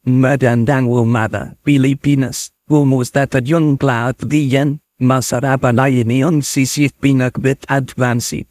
Magandang umaga, Pilipinas. Kumusta tayong lahat diyan? Masarap na iniyon sisit pinakbit advanced.